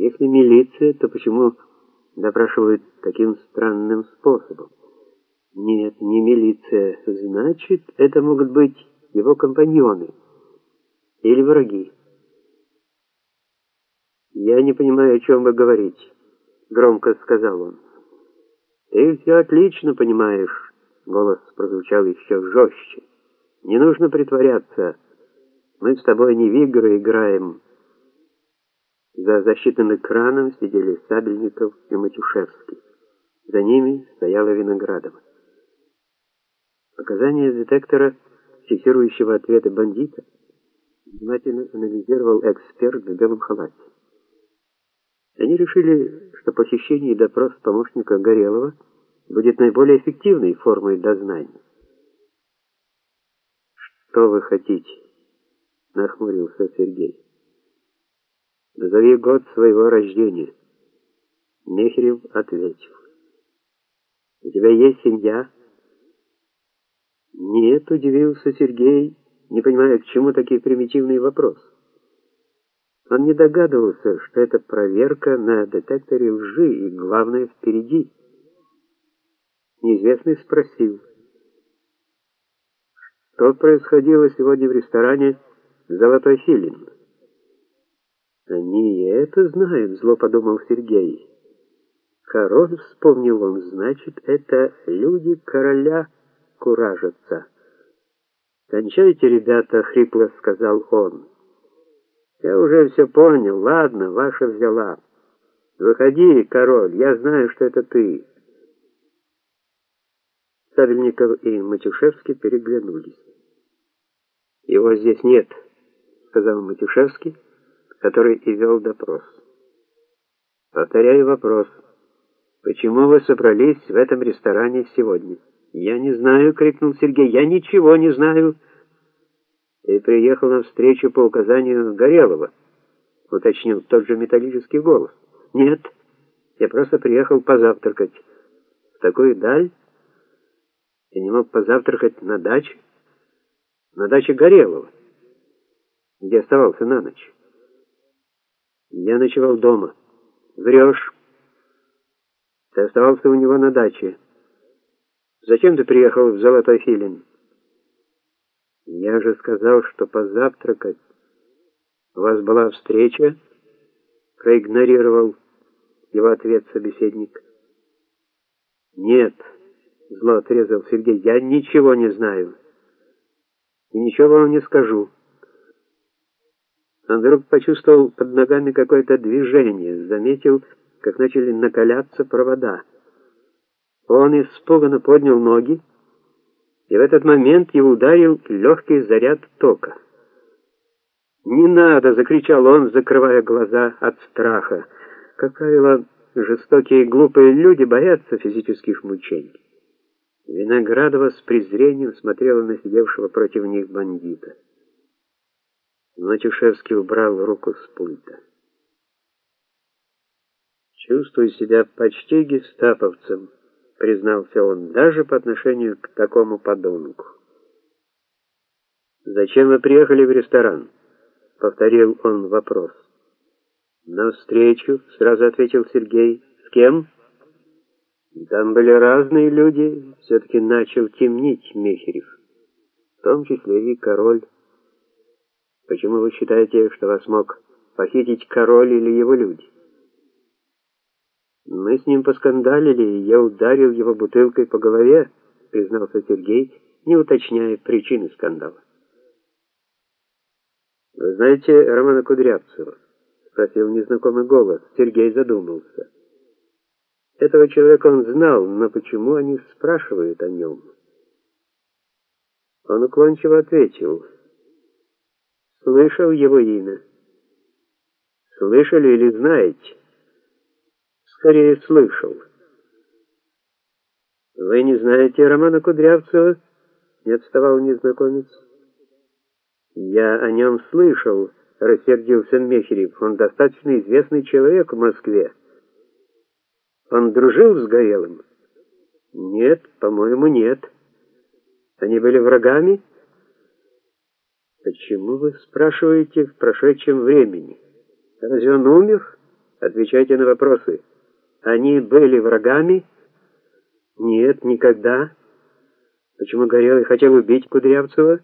Если милиция, то почему допрашивают таким странным способом? Нет, не милиция. Значит, это могут быть его компаньоны или враги. Я не понимаю, о чем вы говорите, громко сказал он. Ты все отлично понимаешь, голос прозвучал еще жестче. Не нужно притворяться. Мы с тобой не в игры играем. За защитным экраном сидели Сабельников и Матюшевский. За ними стояла Виноградова. Показания детектора, фиксирующего ответы бандита, внимательно анализировал эксперт в белом халате. Они решили, что посещение и допрос помощника Горелого будет наиболее эффективной формой дознания. «Что вы хотите?» — нахмурился Сергей. «Назови год своего рождения». Мехерев ответил. «У тебя есть семья?» «Нет», — удивился Сергей, не понимая, к чему такие примитивные вопросы. Он не догадывался, что это проверка на детекторе лжи, и главное, впереди. Неизвестный спросил, что происходило сегодня в ресторане «Золотой филин». «Они и это знают», — зло подумал Сергей. «Король», — вспомнил он, — «значит, это люди короля куражатся». «Кончайте, ребята», — хрипло сказал он. Я уже все понял. Ладно, ваша взяла. Выходи, король, я знаю, что это ты. Савельников и Матюшевский переглянулись. Его здесь нет, сказал Матюшевский, который и вел допрос. Повторяю вопрос. Почему вы собрались в этом ресторане сегодня? Я не знаю, крикнул Сергей. Я ничего не знаю. Ты приехал на встречу по указанию Горелого, уточнил тот же металлический голос. Нет, я просто приехал позавтракать. В такую даль? Ты не мог позавтракать на даче? На даче Горелого, где оставался на ночь. Я ночевал дома. Врешь. Ты оставался у него на даче. Зачем ты приехал в Золотой Филин? Я же сказал, что позавтракать. У вас была встреча? Проигнорировал его ответ собеседник. Нет, зло отрезал Сергей, я ничего не знаю. И ничего вам не скажу. Он вдруг почувствовал под ногами какое-то движение, заметил, как начали накаляться провода. Он испуганно поднял ноги, и в этот момент его ударил легкий заряд тока. «Не надо!» — закричал он, закрывая глаза от страха. Как правило, жестокие и глупые люди боятся физических мучений. Виноградова с презрением смотрела на сидевшего против них бандита. Матюшевский убрал руку с пульта. «Чувствую себя почти гестаповцем», признался он, даже по отношению к такому подонку. «Зачем вы приехали в ресторан?» — повторил он вопрос. «На встречу», — сразу ответил Сергей. «С кем?» «Там были разные люди», — все-таки начал темнить Мехерев. «В том числе и король. Почему вы считаете, что вас мог похитить король или его люди?» Мы с ним поскандалили, и я ударил его бутылкой по голове, признался Сергей, не уточняя причины скандала. Вы знаете Романа Кудрявцева? спросил незнакомый голос. Сергей задумался. Этого человека он знал, но почему они спрашивают о нем? Он уклончиво ответил: "Слышал его имя. Слышали или знаете?" скорее слышал. Вы не знаете Романа Кудрявцева? Не отставал незнакомец. Я о нем слышал, рассердился Мехерев. Он достаточно известный человек в Москве. Он дружил с Горелым? Нет, по-моему, нет. Они были врагами? Почему вы спрашиваете в прошедшем времени? Разве он умер? Отвечайте на вопросы. Они были врагами? Нет, никогда. Почему Горелый хотел убить Кудрявцева?